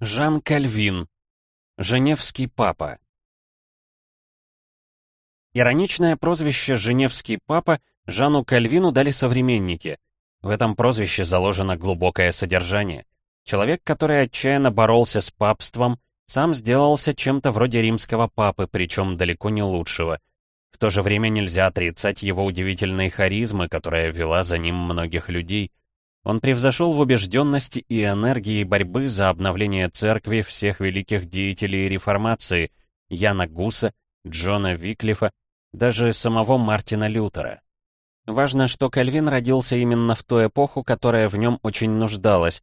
Жан Кальвин. Женевский папа. Ироничное прозвище «Женевский папа» Жану Кальвину дали современники. В этом прозвище заложено глубокое содержание. Человек, который отчаянно боролся с папством, сам сделался чем-то вроде римского папы, причем далеко не лучшего. В то же время нельзя отрицать его удивительной харизмы, которая вела за ним многих людей — он превзошел в убежденности и энергии борьбы за обновление церкви всех великих деятелей реформации Яна Гуса, Джона Виклифа, даже самого Мартина Лютера. Важно, что Кальвин родился именно в ту эпоху, которая в нем очень нуждалась.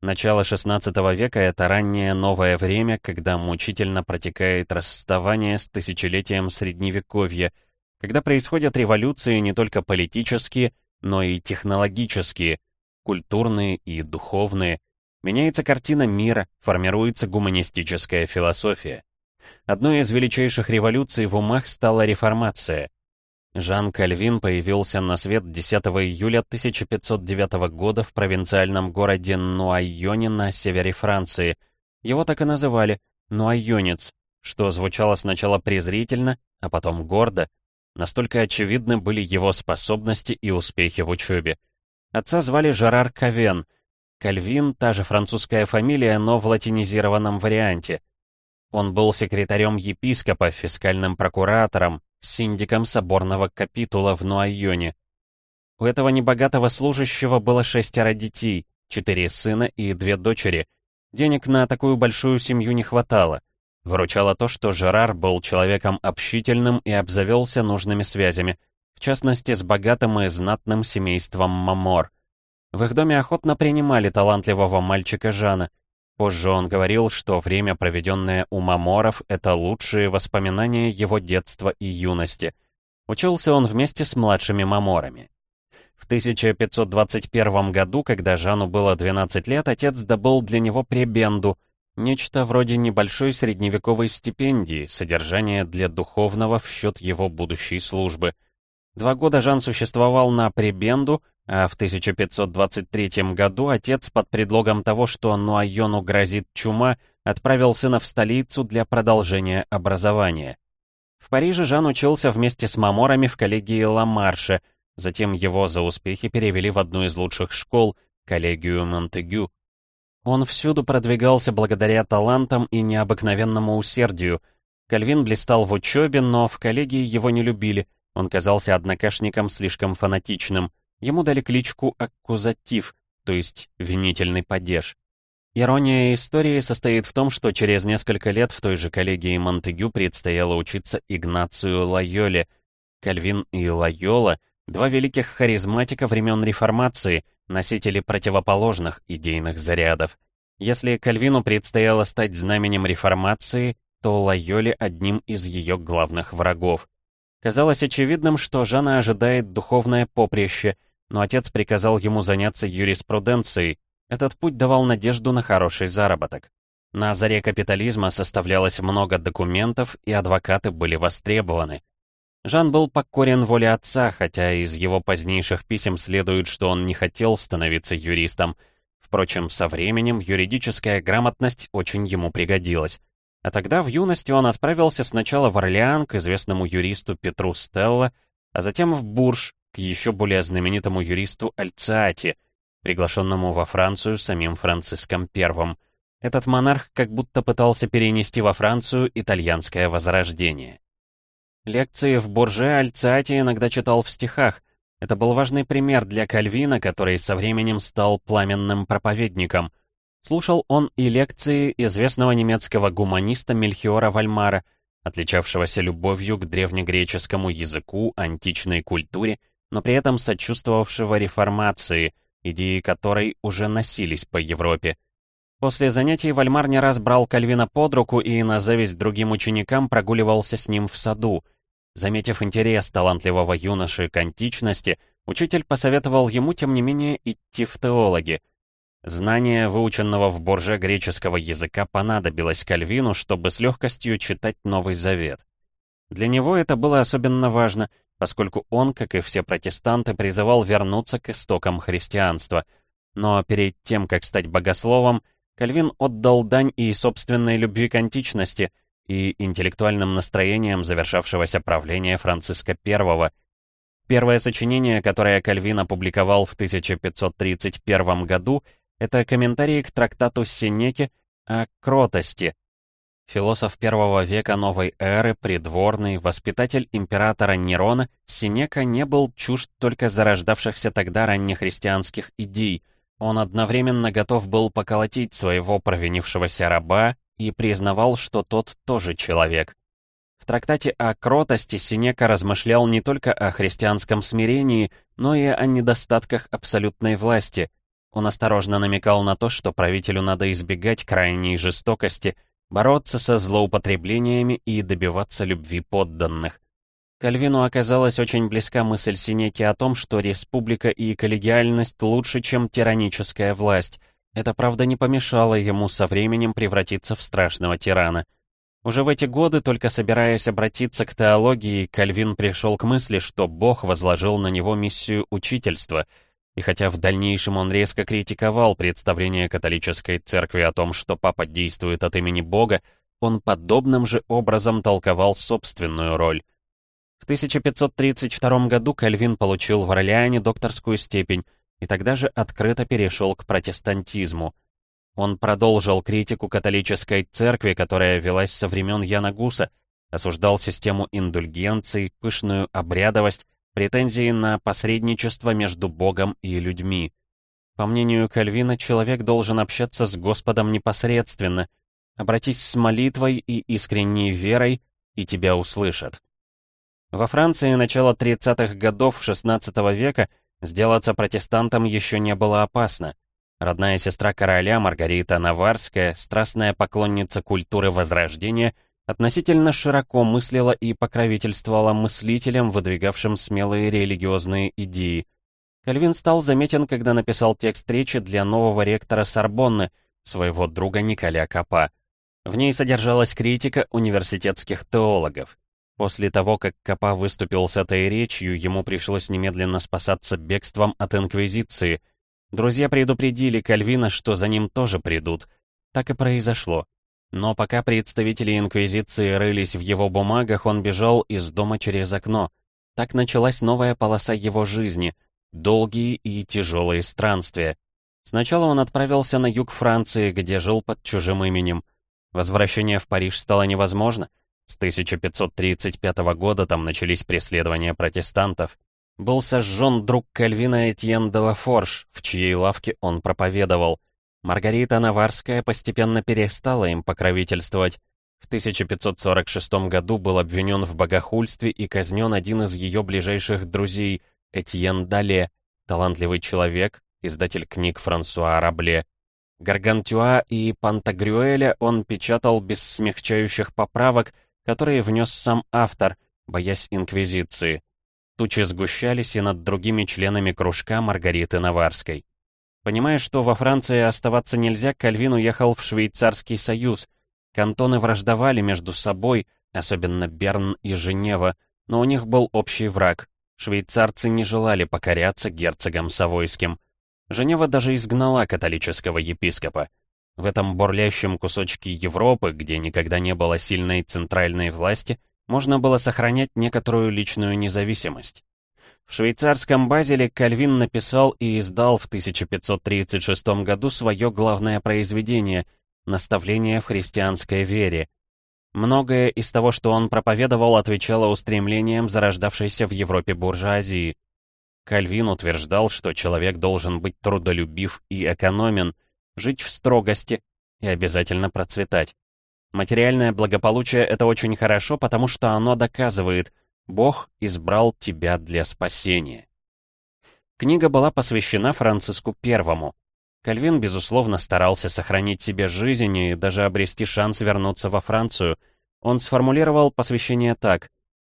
Начало XVI века — это раннее новое время, когда мучительно протекает расставание с тысячелетием Средневековья, когда происходят революции не только политические, но и технологические — культурные и духовные. Меняется картина мира, формируется гуманистическая философия. Одной из величайших революций в умах стала реформация. Жан Кальвин появился на свет 10 июля 1509 года в провинциальном городе Нуайоне на севере Франции. Его так и называли «Нуайонец», что звучало сначала презрительно, а потом гордо. Настолько очевидны были его способности и успехи в учебе. Отца звали Жерар Кавен. Кальвин — та же французская фамилия, но в латинизированном варианте. Он был секретарем епископа, фискальным прокуратором, синдиком соборного капитула в Нуайоне. У этого небогатого служащего было шестеро детей, четыре сына и две дочери. Денег на такую большую семью не хватало. Выручало то, что Жерар был человеком общительным и обзавелся нужными связями — частности с богатым и знатным семейством Мамор. В их доме охотно принимали талантливого мальчика Жана. Позже он говорил, что время, проведенное у Маморов, это лучшие воспоминания его детства и юности. Учился он вместе с младшими Маморами. В 1521 году, когда Жану было 12 лет, отец добыл для него пребенду, нечто вроде небольшой средневековой стипендии, содержание для духовного в счет его будущей службы — Два года Жан существовал на Пребенду, а в 1523 году отец под предлогом того, что Нуайону грозит чума, отправил сына в столицу для продолжения образования. В Париже Жан учился вместе с маморами в коллегии Ла-Марше, затем его за успехи перевели в одну из лучших школ, коллегию Монтегю. Он всюду продвигался благодаря талантам и необыкновенному усердию. Кальвин блистал в учебе, но в коллегии его не любили — он казался однокашником слишком фанатичным. Ему дали кличку Аккузатив, то есть винительный падеж. Ирония истории состоит в том, что через несколько лет в той же коллегии Монтегю предстояло учиться Игнацию Лайоле. Кальвин и Лайола — два великих харизматика времен Реформации, носители противоположных идейных зарядов. Если Кальвину предстояло стать знаменем Реформации, то Лайоле — одним из ее главных врагов. Казалось очевидным, что Жана ожидает духовное поприще, но отец приказал ему заняться юриспруденцией. Этот путь давал надежду на хороший заработок. На заре капитализма составлялось много документов, и адвокаты были востребованы. Жан был покорен воле отца, хотя из его позднейших писем следует, что он не хотел становиться юристом. Впрочем, со временем юридическая грамотность очень ему пригодилась. А тогда в юности он отправился сначала в Орлеан к известному юристу Петру Стелла, а затем в Бурж к еще более знаменитому юристу Альциати, приглашенному во Францию самим Франциском I. Этот монарх как будто пытался перенести во Францию итальянское возрождение. Лекции в Бурже Альциати иногда читал в стихах. Это был важный пример для Кальвина, который со временем стал пламенным проповедником — Слушал он и лекции известного немецкого гуманиста Мельхиора Вальмара, отличавшегося любовью к древнегреческому языку, античной культуре, но при этом сочувствовавшего реформации, идеи которой уже носились по Европе. После занятий Вальмар не раз брал Кальвина под руку и на зависть другим ученикам прогуливался с ним в саду. Заметив интерес талантливого юноши к античности, учитель посоветовал ему, тем не менее, идти в теологи — Знание выученного в Борже греческого языка понадобилось Кальвину, чтобы с легкостью читать Новый Завет. Для него это было особенно важно, поскольку он, как и все протестанты, призывал вернуться к истокам христианства. Но перед тем, как стать богословом, Кальвин отдал дань и собственной любви к античности, и интеллектуальным настроениям завершавшегося правления Франциска I. Первое сочинение, которое Кальвин опубликовал в 1531 году, это комментарии к трактату Сенеки о кротости. Философ первого века новой эры, придворный, воспитатель императора Нерона, Сенека не был чужд только зарождавшихся тогда раннехристианских идей. Он одновременно готов был поколотить своего провинившегося раба и признавал, что тот тоже человек. В трактате о кротости Синека размышлял не только о христианском смирении, но и о недостатках абсолютной власти. Он осторожно намекал на то, что правителю надо избегать крайней жестокости, бороться со злоупотреблениями и добиваться любви подданных. Кальвину оказалась очень близка мысль Синеки о том, что республика и коллегиальность лучше, чем тираническая власть — это, правда, не помешало ему со временем превратиться в страшного тирана. Уже в эти годы, только собираясь обратиться к теологии, Кальвин пришел к мысли, что Бог возложил на него миссию учительства, и хотя в дальнейшем он резко критиковал представление католической церкви о том, что папа действует от имени Бога, он подобным же образом толковал собственную роль. В 1532 году Кальвин получил в Орлеане докторскую степень, и тогда же открыто перешел к протестантизму. Он продолжил критику католической церкви, которая велась со времен Яна Гуса, осуждал систему индульгенций, пышную обрядовость, претензии на посредничество между Богом и людьми. По мнению Кальвина, человек должен общаться с Господом непосредственно. Обратись с молитвой и искренней верой, и тебя услышат. Во Франции начала 30-х годов XVI века Сделаться протестантом еще не было опасно. Родная сестра короля Маргарита Наварская, страстная поклонница культуры Возрождения, относительно широко мыслила и покровительствовала мыслителям, выдвигавшим смелые религиозные идеи. Кальвин стал заметен, когда написал текст речи для нового ректора Сорбонны, своего друга Николя Капа. В ней содержалась критика университетских теологов. После того, как Капа выступил с этой речью, ему пришлось немедленно спасаться бегством от Инквизиции. Друзья предупредили Кальвина, что за ним тоже придут. Так и произошло. Но пока представители Инквизиции рылись в его бумагах, он бежал из дома через окно. Так началась новая полоса его жизни. Долгие и тяжелые странствия. Сначала он отправился на юг Франции, где жил под чужим именем. Возвращение в Париж стало невозможно — с 1535 года там начались преследования протестантов. Был сожжен друг Кальвина Этьен де Лафорж, в чьей лавке он проповедовал. Маргарита Наварская постепенно перестала им покровительствовать. В 1546 году был обвинен в богохульстве и казнен один из ее ближайших друзей, Этьен Дале, талантливый человек, издатель книг Франсуа Рабле. Гаргантюа и Пантагрюэля он печатал без смягчающих поправок, которые внес сам автор, боясь инквизиции. Тучи сгущались и над другими членами кружка Маргариты Наварской. Понимая, что во Франции оставаться нельзя, Кальвин уехал в Швейцарский союз. Кантоны враждовали между собой, особенно Берн и Женева, но у них был общий враг. Швейцарцы не желали покоряться герцогам Савойским. Женева даже изгнала католического епископа. В этом бурлящем кусочке Европы, где никогда не было сильной центральной власти, можно было сохранять некоторую личную независимость. В швейцарском Базеле Кальвин написал и издал в 1536 году свое главное произведение «Наставление в христианской вере». Многое из того, что он проповедовал, отвечало устремлениям зарождавшейся в Европе буржуазии. Кальвин утверждал, что человек должен быть трудолюбив и экономен, жить в строгости и обязательно процветать. Материальное благополучие — это очень хорошо, потому что оно доказывает, Бог избрал тебя для спасения. Книга была посвящена Франциску Первому. Кальвин, безусловно, старался сохранить себе жизнь и даже обрести шанс вернуться во Францию. Он сформулировал посвящение так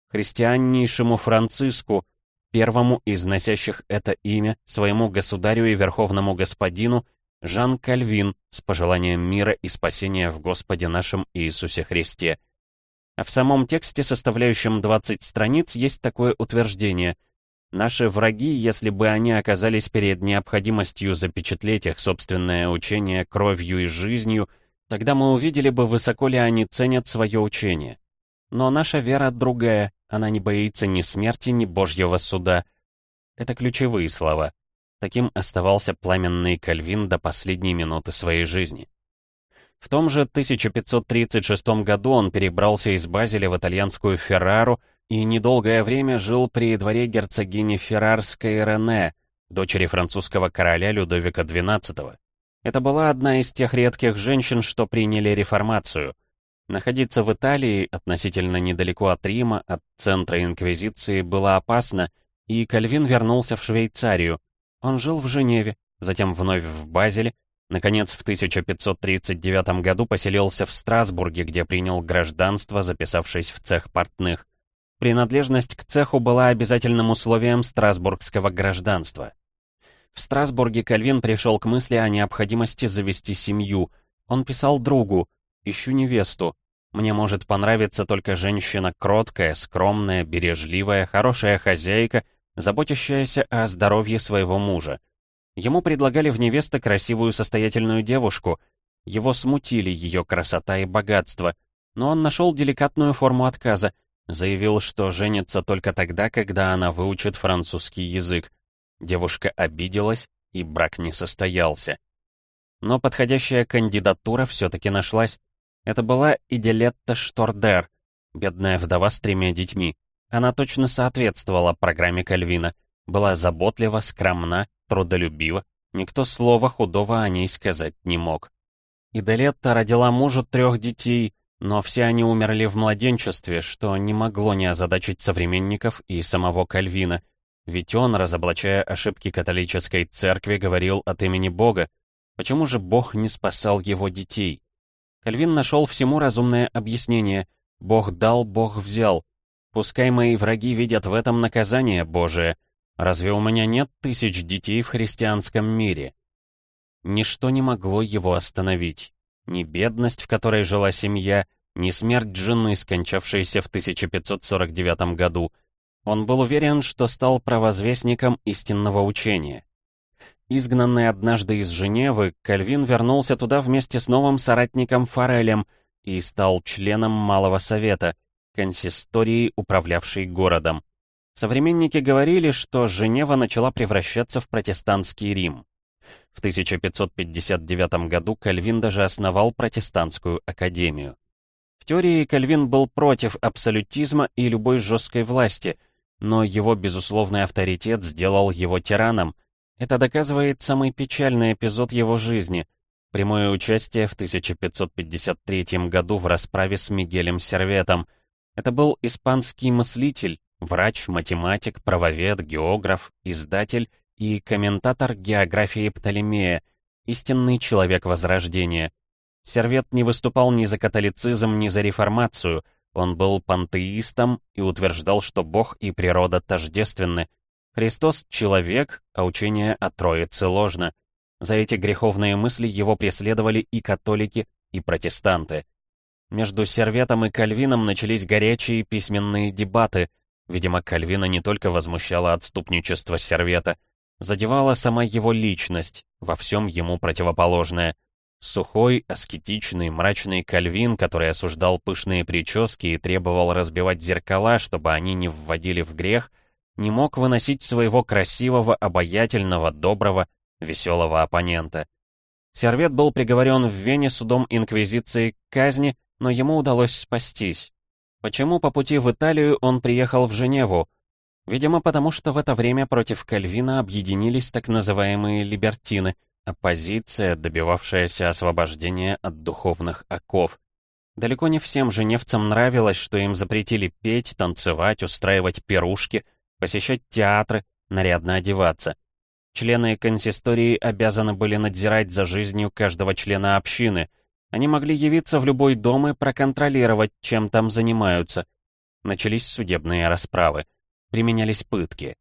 «Христианнейшему Франциску, первому из носящих это имя, своему государю и верховному господину, Жан Кальвин с пожеланием мира и спасения в Господе нашем Иисусе Христе. А в самом тексте, составляющем 20 страниц, есть такое утверждение. Наши враги, если бы они оказались перед необходимостью запечатлеть их собственное учение кровью и жизнью, тогда мы увидели бы, высоко ли они ценят свое учение. Но наша вера другая, она не боится ни смерти, ни Божьего суда. Это ключевые слова. Таким оставался пламенный Кальвин до последней минуты своей жизни. В том же 1536 году он перебрался из Базеля в итальянскую Феррару и недолгое время жил при дворе герцогини Феррарской Рене, дочери французского короля Людовика XII. Это была одна из тех редких женщин, что приняли реформацию. Находиться в Италии, относительно недалеко от Рима, от центра Инквизиции, было опасно, и Кальвин вернулся в Швейцарию. Он жил в Женеве, затем вновь в Базеле, наконец в 1539 году поселился в Страсбурге, где принял гражданство, записавшись в цех портных. Принадлежность к цеху была обязательным условием страсбургского гражданства. В Страсбурге Кальвин пришел к мысли о необходимости завести семью. Он писал другу «Ищу невесту. Мне может понравиться только женщина кроткая, скромная, бережливая, хорошая хозяйка, заботящаяся о здоровье своего мужа. Ему предлагали в невесты красивую состоятельную девушку. Его смутили ее красота и богатство, но он нашел деликатную форму отказа — Заявил, что женится только тогда, когда она выучит французский язык. Девушка обиделась, и брак не состоялся. Но подходящая кандидатура все-таки нашлась. Это была Иделетта Штордер, бедная вдова с тремя детьми. Она точно соответствовала программе Кальвина. Была заботлива, скромна, трудолюбива. Никто слова худого о ней сказать не мог. Иделетта родила мужу трех детей, но все они умерли в младенчестве, что не могло не озадачить современников и самого Кальвина, ведь он, разоблачая ошибки католической церкви, говорил от имени Бога. Почему же Бог не спасал его детей? Кальвин нашел всему разумное объяснение. Бог дал, Бог взял. Пускай мои враги видят в этом наказание Божие. Разве у меня нет тысяч детей в христианском мире? Ничто не могло его остановить. Ни бедность, в которой жила семья, ни смерть жены, скончавшейся в 1549 году. Он был уверен, что стал провозвестником истинного учения. Изгнанный однажды из Женевы, Кальвин вернулся туда вместе с новым соратником Форелем и стал членом Малого Совета, консистории, управлявшей городом. Современники говорили, что Женева начала превращаться в протестантский Рим. В 1559 году Кальвин даже основал протестантскую академию. В теории Кальвин был против абсолютизма и любой жесткой власти, но его безусловный авторитет сделал его тираном. Это доказывает самый печальный эпизод его жизни — прямое участие в 1553 году в расправе с Мигелем Серветом. Это был испанский мыслитель, врач, математик, правовед, географ, издатель и комментатор географии Птолемея, истинный человек Возрождения. Сервет не выступал ни за католицизм, ни за реформацию, он был пантеистом и утверждал, что Бог и природа тождественны. Христос — человек, а учение о Троице ложно. За эти греховные мысли его преследовали и католики, и протестанты. Между Серветом и Кальвином начались горячие письменные дебаты. Видимо, Кальвина не только возмущало отступничество Сервета — задевала сама его личность, во всем ему противоположная. Сухой, аскетичный, мрачный Кальвин, который осуждал пышные прически и требовал разбивать зеркала, чтобы они не вводили в грех, не мог выносить своего красивого, обаятельного, доброго, веселого оппонента. Сервет был приговорен в Вене судом Инквизиции к казни, но ему удалось спастись. Почему по пути в Италию он приехал в Женеву, Видимо, потому что в это время против Кальвина объединились так называемые либертины, оппозиция, добивавшаяся освобождения от духовных оков. Далеко не всем женевцам нравилось, что им запретили петь, танцевать, устраивать пирушки, посещать театры, нарядно одеваться. Члены консистории обязаны были надзирать за жизнью каждого члена общины. Они могли явиться в любой дом и проконтролировать, чем там занимаются. Начались судебные расправы применялись пытки.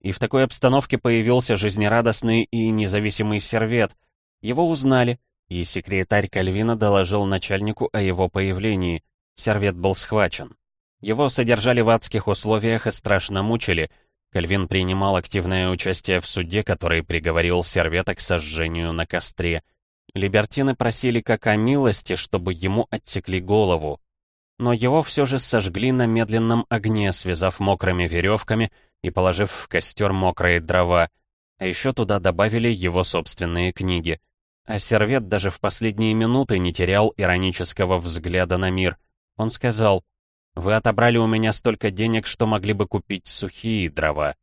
И в такой обстановке появился жизнерадостный и независимый сервет. Его узнали, и секретарь Кальвина доложил начальнику о его появлении. Сервет был схвачен. Его содержали в адских условиях и страшно мучили. Кальвин принимал активное участие в суде, который приговорил Сервета к сожжению на костре. Либертины просили как о милости, чтобы ему отсекли голову. Но его все же сожгли на медленном огне, связав мокрыми веревками и положив в костер мокрые дрова. А еще туда добавили его собственные книги. А Сервет даже в последние минуты не терял иронического взгляда на мир. Он сказал, «Вы отобрали у меня столько денег, что могли бы купить сухие дрова».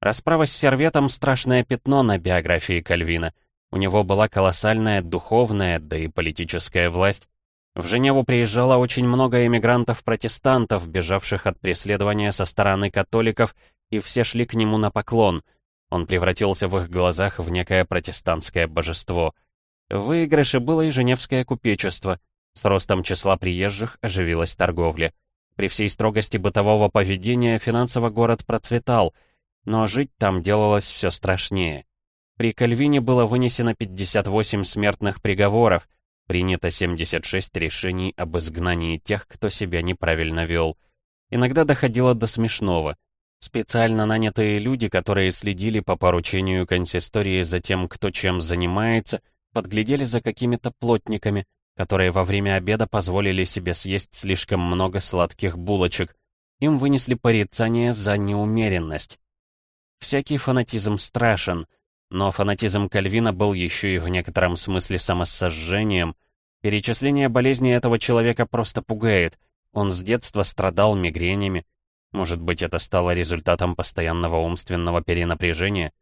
Расправа с Серветом — страшное пятно на биографии Кальвина. У него была колоссальная духовная, да и политическая власть. В Женеву приезжало очень много эмигрантов-протестантов, бежавших от преследования со стороны католиков, и все шли к нему на поклон — он превратился в их глазах в некое протестантское божество. В выигрыше было и женевское купечество. С ростом числа приезжих оживилась торговля. При всей строгости бытового поведения финансово город процветал, но жить там делалось все страшнее. При Кальвине было вынесено 58 смертных приговоров, принято 76 решений об изгнании тех, кто себя неправильно вел. Иногда доходило до смешного — Специально нанятые люди, которые следили по поручению консистории за тем, кто чем занимается, подглядели за какими-то плотниками, которые во время обеда позволили себе съесть слишком много сладких булочек. Им вынесли порицание за неумеренность. Всякий фанатизм страшен, но фанатизм Кальвина был еще и в некотором смысле самосожжением. Перечисление болезней этого человека просто пугает. Он с детства страдал мигренями, может быть, это стало результатом постоянного умственного перенапряжения?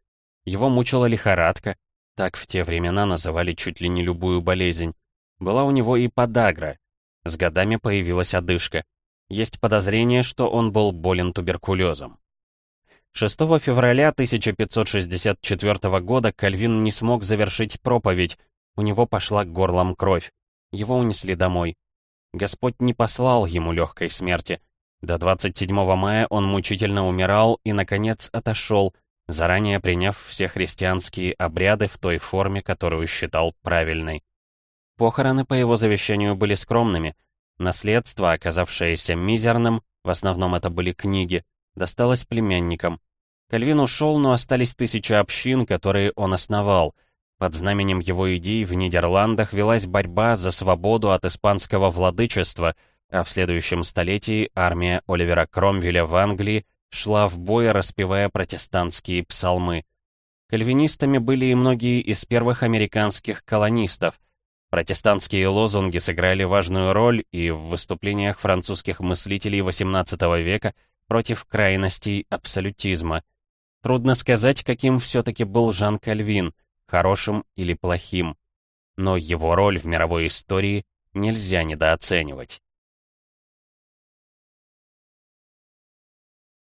Его мучила лихорадка, так в те времена называли чуть ли не любую болезнь. Была у него и подагра. С годами появилась одышка. Есть подозрение, что он был болен туберкулезом. 6 февраля 1564 года Кальвин не смог завершить проповедь, у него пошла горлом кровь. Его унесли домой. Господь не послал ему легкой смерти — до 27 мая он мучительно умирал и, наконец, отошел, заранее приняв все христианские обряды в той форме, которую считал правильной. Похороны по его завещанию были скромными. Наследство, оказавшееся мизерным, в основном это были книги, досталось племянникам. Кальвин ушел, но остались тысячи общин, которые он основал. Под знаменем его идей в Нидерландах велась борьба за свободу от испанского владычества — а в следующем столетии армия Оливера Кромвеля в Англии шла в бой, распевая протестантские псалмы. Кальвинистами были и многие из первых американских колонистов. Протестантские лозунги сыграли важную роль и в выступлениях французских мыслителей XVIII века против крайностей абсолютизма. Трудно сказать, каким все-таки был Жан Кальвин, хорошим или плохим. Но его роль в мировой истории нельзя недооценивать.